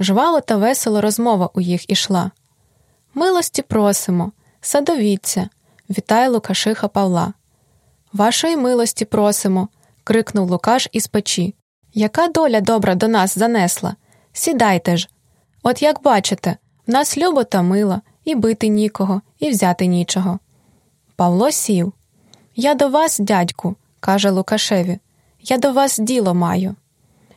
Жваво та весело розмова у їх ішла. Милості просимо, садовіться, вітає Лукашиха Павла. Вашої милості просимо. крикнув Лукаш із печі. Яка доля добра до нас занесла? Сідайте ж. От як бачите, в нас любо та мила, і бити нікого, і взяти нічого. Павло сів. Я до вас, дядьку, каже Лукашеві, я до вас діло маю.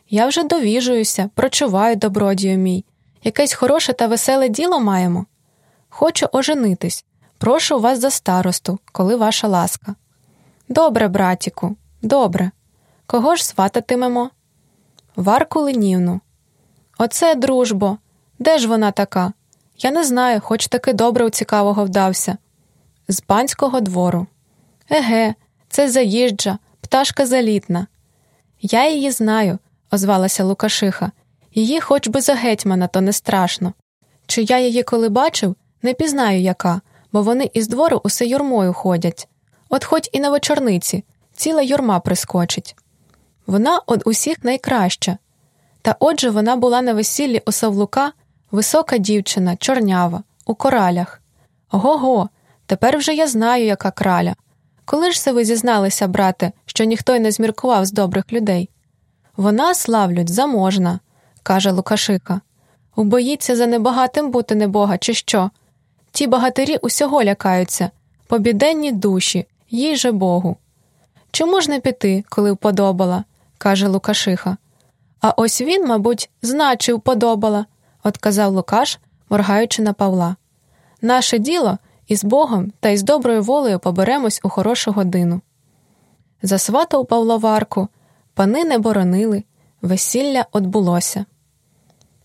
Я вже довіжуюся, прочуваю, добродію мій. Якесь хороше та веселе діло маємо. Хочу оженитись. Прошу вас за старосту, коли ваша ласка. Добре, братіку, добре. Кого ж свататимемо? Варку Ленівну. Оце, дружбо, де ж вона така? Я не знаю, хоч таки добре у цікавого вдався. З панського двору. Еге, це заїжджа, пташка залітна. Я її знаю, озвалася Лукашиха. Її хоч би за гетьмана, то не страшно. Чи я її коли бачив, не пізнаю яка, бо вони із двору усе юрмою ходять. От хоч і на вечорниці, ціла юрма прискочить. Вона од усіх найкраща. Та отже вона була на весіллі у Савлука висока дівчина, чорнява, у коралях. Го го, тепер вже я знаю, яка краля. Коли ж це ви зізналися, брате, що ніхто й не зміркував з добрих людей? Вона, славлють, заможна, каже Лукашика. Убоїться за небагатим бути небога, чи що? Ті багатирі усього лякаються, побіденні душі, їй же Богу. Чому ж не піти, коли вподобала? каже Лукашиха. А ось він, мабуть, значив вподобала, отказав Лукаш, моргаючи на Павла. Наше діло із Богом та із доброю волею поберемось у хорошу годину. Засватав Павло Варку, пани не боронили, весілля отбулося.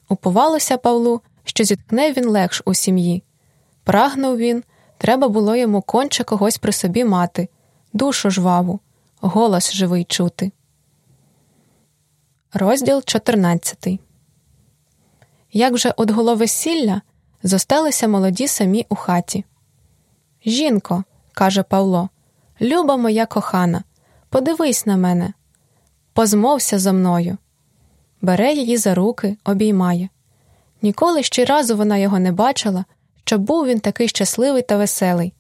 Упувалося Павлу, що зіткне він легш у сім'ї. Прагнув він, треба було йому конче когось при собі мати, душу жваву, голос живий чути. Розділ 14 Як вже от головесілля зосталися молоді самі у хаті. Жінко, каже Павло, люба моя кохана, подивись на мене. Позмовся зо мною. Бере її за руки, обіймає. Ніколи ще разу вона його не бачила, щоб був він такий щасливий та веселий,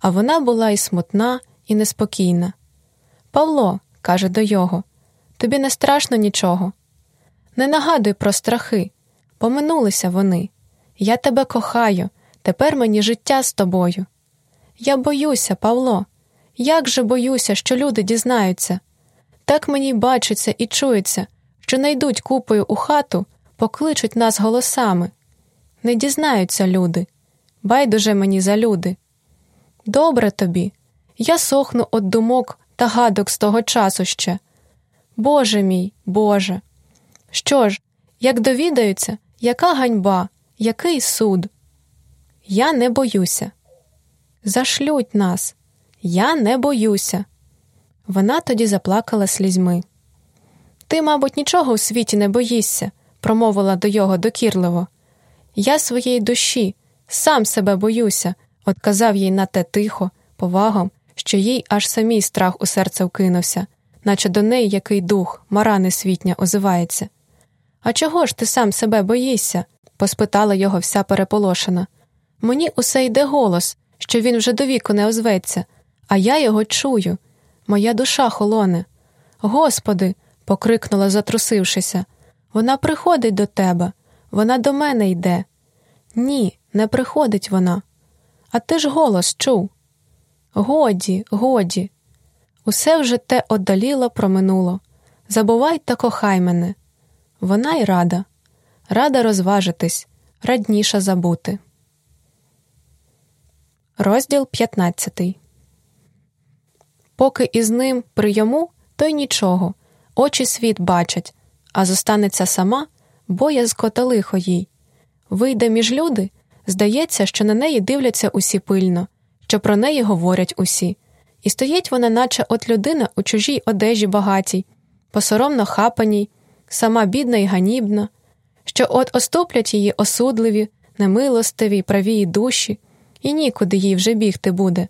а вона була і смутна, і неспокійна. Павло, каже до його, тобі не страшно нічого. Не нагадуй про страхи, поминулися вони. Я тебе кохаю, тепер мені життя з тобою. Я боюся, Павло, як же боюся, що люди дізнаються. Так мені бачиться і чується, що найдуть купою у хату, покличуть нас голосами. Не дізнаються люди, байдуже мені за люди. Добре тобі, я сохну від думок та гадок з того часу ще. Боже мій, Боже. Що ж, як довідаються, яка ганьба, який суд? Я не боюся. Зашлють нас, я не боюся. Вона тоді заплакала слізьми. Ти, мабуть, нічого у світі не боїшся, промовила до його докірливо. Я своєї душі, сам себе боюся, отказав їй на те тихо, повагом, що їй аж самій страх у серце вкинувся, наче до неї який дух, мара несвітня, озивається. А чого ж ти сам себе боїшся? поспитала його вся переполошена. Мені усе йде голос, що він вже до віку не озветься, а я його чую. Моя душа холоне. Господи, покрикнула, затрусившися, вона приходить до тебе, вона до мене йде. Ні, не приходить вона. А ти ж голос чув. Годі, годі. Усе вже те оддаліло проминуло. Забувай та кохай мене. Вона й рада, рада розважитись, радніша забути. Розділ 15 Поки із ним прийому, то й нічого, очі світ бачать, а зостанеться сама боязко та лихо їй. Вийде між люди, здається, що на неї дивляться усі пильно, що про неї говорять усі, і стоїть вона, наче от людина у чужій одежі багатій, посоромно хапаній, сама бідна і ганібна, що от оступлять її осудливі, немилостиві, правії душі, і нікуди їй вже бігти буде.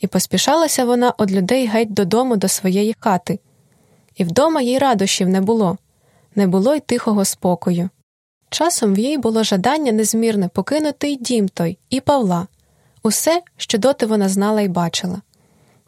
І поспішалася вона од людей геть додому до своєї хати, і вдома їй радощів не було, не було й тихого спокою. Часом в їй було жадання незмірне покинути й дім той, і Павла, усе, що доти вона знала і бачила.